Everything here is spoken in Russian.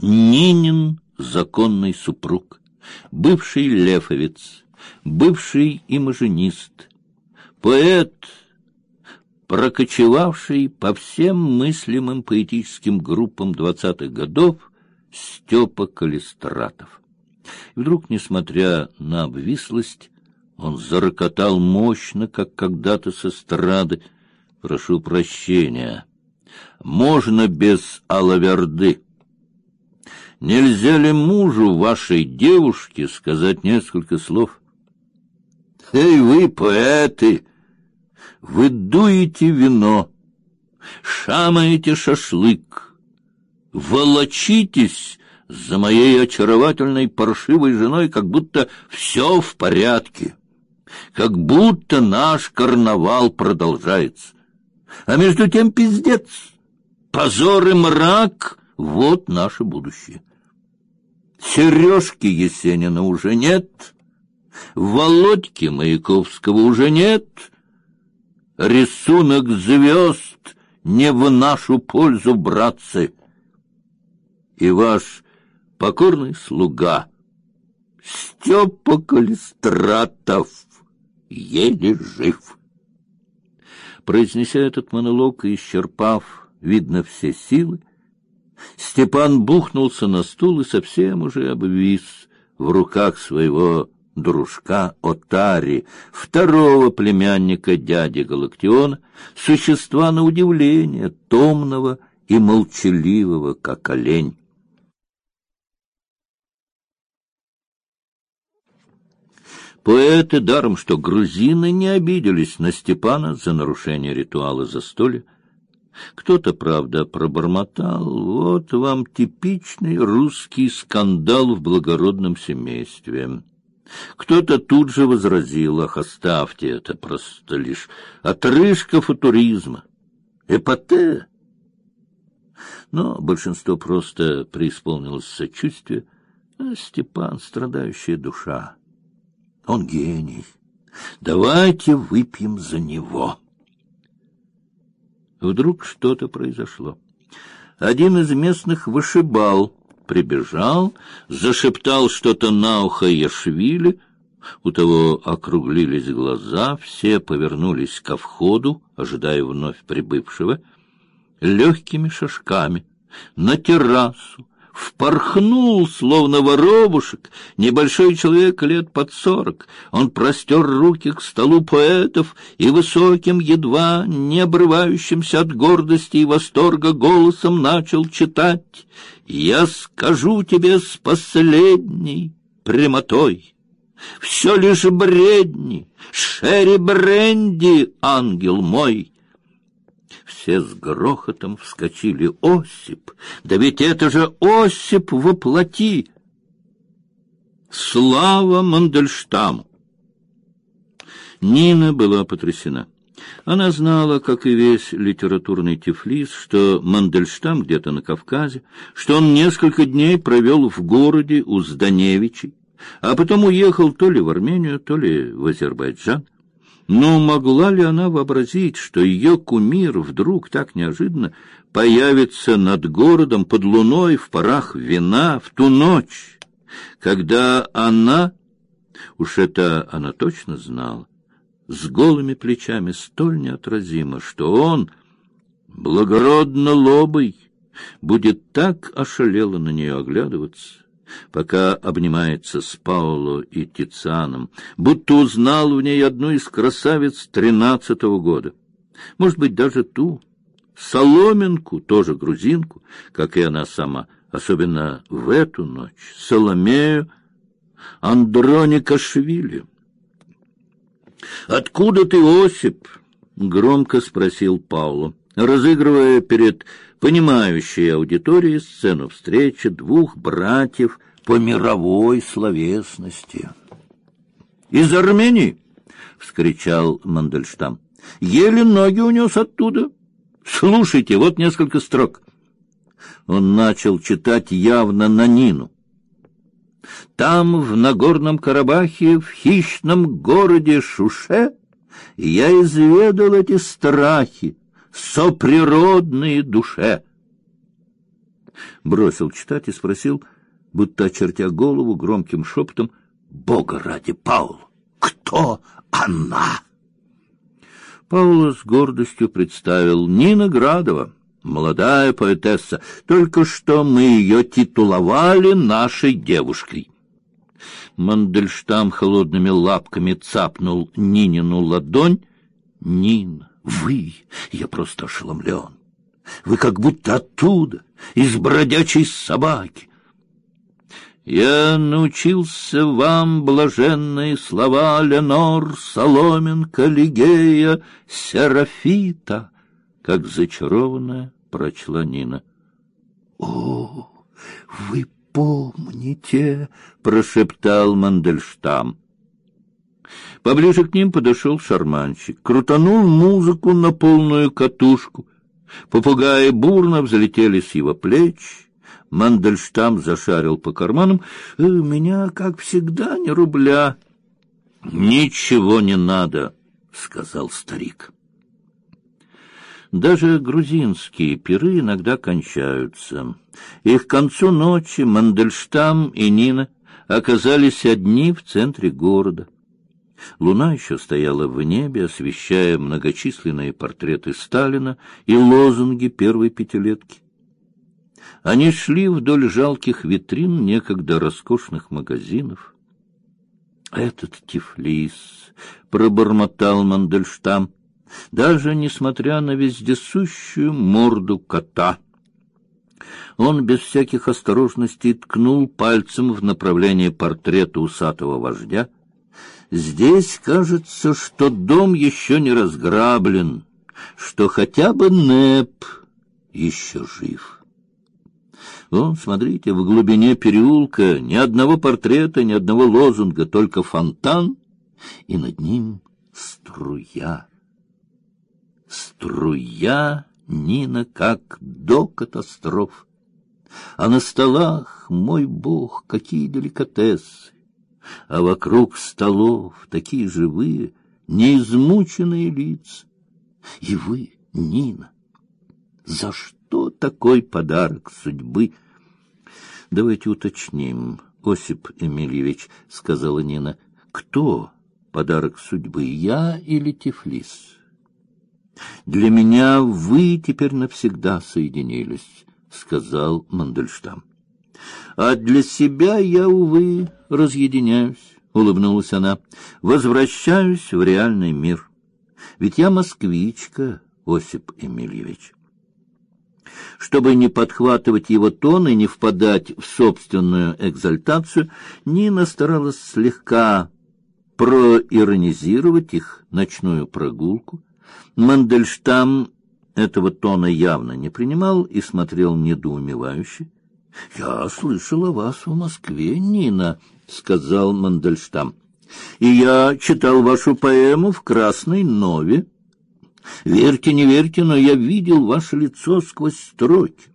Нинин законный супруг, бывший лефовец, бывший имажинист, поэт, прокочевавший по всем мыслимым поэтическим группам двадцатых годов Степа Калистратов. И вдруг, несмотря на обвислость, он зарокотал мощно, как когда-то с эстрады. «Прошу прощения, можно без алаверды?» Нельзя ли мужу вашей девушки сказать несколько слов? Эй, вы, поэты, вы дуете вино, шамаете шашлык, волочитесь за моей очаровательной паршивой женой, как будто все в порядке, как будто наш карнавал продолжается. А между тем пиздец, позор и мрак — вот наше будущее. Сережки Есенина уже нет, Володьки Маяковского уже нет, рисунок звезд не в нашу пользу, братцы. И ваш покорный слуга Степа Калистратов еле жив. Произнеся этот монолог и исчерпав, видно, все силы, Степан бухнулся на стул и совсем уже обвис в руках своего дружка Отари, второго племянника дяди Галактиона, существа на удивление томного и молчаливого, как олень. Поэты, даром что грузины, не обиделись на Степана за нарушение ритуала застолья, кто-то, правда, пробормотал, вот вам типичный русский скандал в благородном семействе. Кто-то тут же возразил, ах, оставьте это, просто лишь отрыжка футуризма, эпоте. Но большинство просто преисполнилось сочувствия. А Степан — страдающая душа. Он гений. Давайте выпьем за него. Вдруг что-то произошло. Один из местных вышибал, прибежал, зашептал что-то на ухо Яшвили. У того округлились глаза, все повернулись ко входу, ожидая вновь прибывшего, легкими шажками на террасу, впорхнул, словно воробушек, небольшой человек лет под сорок. Он простер руки к столу поэтов и высоким, едва не обрывающимся от гордости и восторга голосом начал читать «Я скажу тебе с последней прямотой». Все лишь бредни, Шерри Бренди, ангел мой, все с грохотом вскочили. Осип! Да ведь это же Осип воплоти! Слава Мандельштаму! Нина была потрясена. Она знала, как и весь литературный Тифлис, что Мандельштам где-то на Кавказе, что он несколько дней провел в городе у Зданевичей, а потом уехал то ли в Армению, то ли в Азербайджан. Но могла ли она вообразить, что ее кумир вдруг так неожиданно появится над городом под луной в парах вина в ту ночь, когда она, уж это она точно знала, с голыми плечами столь неотразимо, что он, благородно лобый, будет так ошалело на нее оглядываться, пока обнимается с Пауло и Тицианом, будто узнал в ней одну из красавиц тринадцатого года. Может быть, даже ту, соломинку, тоже грузинку, как и она сама, особенно в эту ночь, Соломею Андроникашвили. «Откуда ты, Осип?» — громко спросил Пауло, разыгрывая перед понимающей аудитории сцену встречи двух братьев по мировой словесности. «Из Армении!» — вскричал Мандельштам. «Еле ноги унес оттуда. Слушайте, вот несколько строк». Он начал читать явно на Нину. Там, в Нагорном Карабахе, в хищном городе Шуше, я изведал эти страхи, соприродные душе. бросил читать и спросил, будто очертя голову громким шепотом, «Бога ради, Паул, кто она?» Паула с гордостью представил Нина Градова, молодая поэтесса. Только что мы ее титуловали нашей девушкой. Мандельштам холодными лапками цапнул Нинину ладонь. Нин, вы, я просто ошеломлен. Вы как будто оттуда, из бродячей собаки. Я научился вам блаженные слова Ленор, Соломенко, Лигея, Серафита, как зачарованная прочла Нина. О, вы помните, прошептал Мандельштам. Поближе к ним подошел шарманщик, крутанул музыку на полную катушку. Попугаи бурно взлетели с его плеч. Мандельштам зашарил по карманам. «Э, «Меня, как всегда, не рубля». «Ничего не надо», — сказал старик. Даже грузинские пиры иногда кончаются. И к концу ночи Мандельштам и Нина оказались одни в центре города. Луна еще стояла в небе, освещая многочисленные портреты Сталина и лозунги первой пятилетки. Они шли вдоль жалких витрин некогда роскошных магазинов. Этот Тифлис, пробормотал Мандельштам, даже несмотря на вездесущую морду кота. Он без всяких осторожностей ткнул пальцем в направлении портрета усатого вождя. Здесь кажется, что дом еще не разграблен, что хотя бы Неп еще жив. Вон, смотрите, в глубине переулка ни одного портрета, ни одного лозунга, только фонтан, и над ним струя. Струя Нина как до катастроф. А на столах, мой бог, какие деликатесы! А вокруг столов такие живые, неизмученные лица. И вы, Нина, за что? такой подарок судьбы. Давайте уточним, Осип Эмильевич, сказала Нина. Кто подарок судьбы, я или Тифлис? Для меня вы теперь навсегда соединились, сказал Мандельштам. А для себя я увы разъединяюсь, улыбнулась она. Возвращаюсь в реальный мир. Ведь я москвичка, Осип Эмильевич. Чтобы не подхватывать его тон и не впадать в собственную экзальтацию, Нина старалась слегка проиронизировать их ночную прогулку. Мандельштам этого тона явно не принимал и смотрел недоумевающе. — Я слышал о вас в Москве, Нина, — сказал Мандельштам. — И я читал вашу поэму в «Красной Нове». Верьте, не верьте, но я видел ваше лицо сквозь строки.